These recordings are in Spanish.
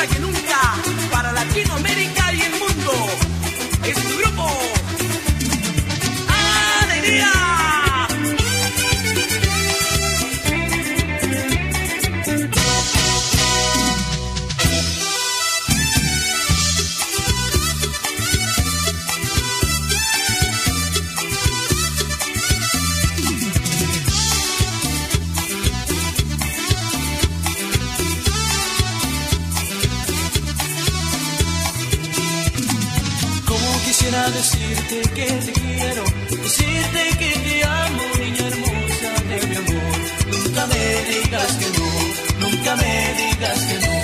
fuerza que nunca decirte que te quiero, decirte que te amo, niña hermosa de mi amor. Nunca me digas que no, nunca me digas que no.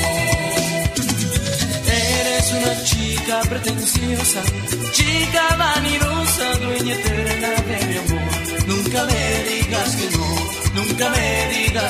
Eres una chica pretenciosa, chica vanidosa, dueña eterna de mi amor. Nunca me digas que no, nunca me digas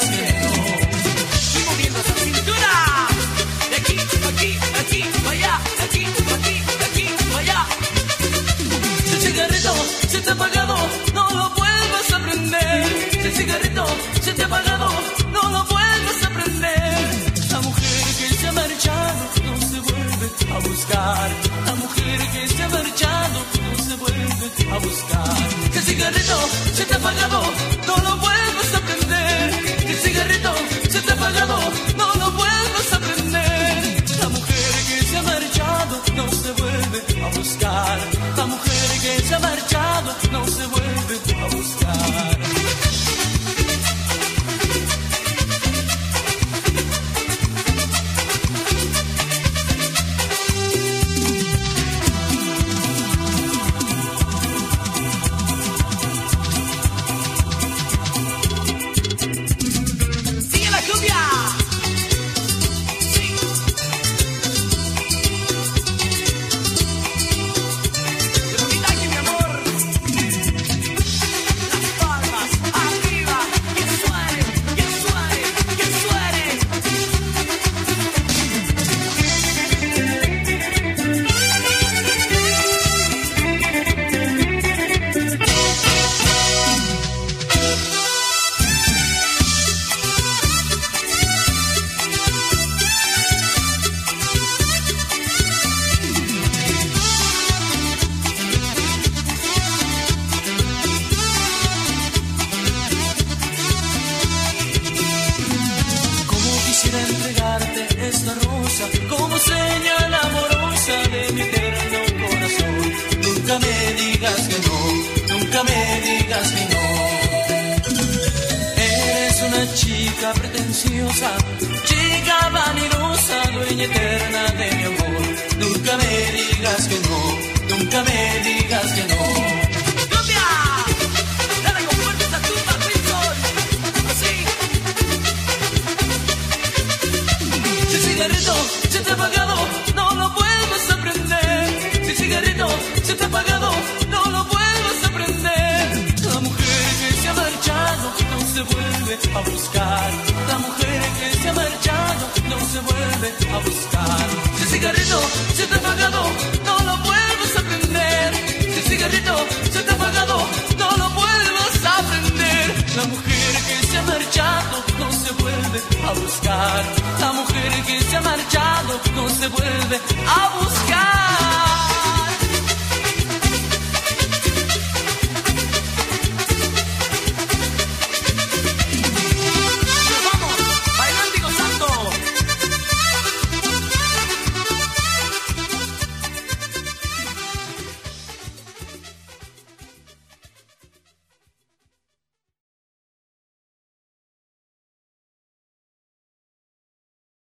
cigarrito se te ha apagado, no lo vuelvas a prender. La mujer que se ha marchado no se vuelve a buscar. La mujer que se ha marchado no se vuelve a buscar. Si el cigarrito se te ha apagado, no lo vuelvas a prender. Si el cigarrito se te ha apagado, no lo vuelvas a prender. La mujer que se ha marchado no se vuelve a buscar. La mujer que se ha marchado no se vuelve a buscar. Entregarte esta rosa como señal amorosa de mi eterno corazón. Nunca me digas que no, nunca me digas que no. Eres una chica pretenciosa, chica vanidosa, dueña eterna de mi amor. Nunca me digas que no, nunca me digas que no. Se vuelve a buscar. La mujer que se ha marchado no se vuelve a buscar. Si el cigarrito se te ha apagado, no lo vuelvas a prender. Si el cigarrito se te ha apagado, no lo vuelvas a prender. La mujer que se ha marchado no se vuelve a buscar. La mujer que se ha marchado no se vuelve a buscar.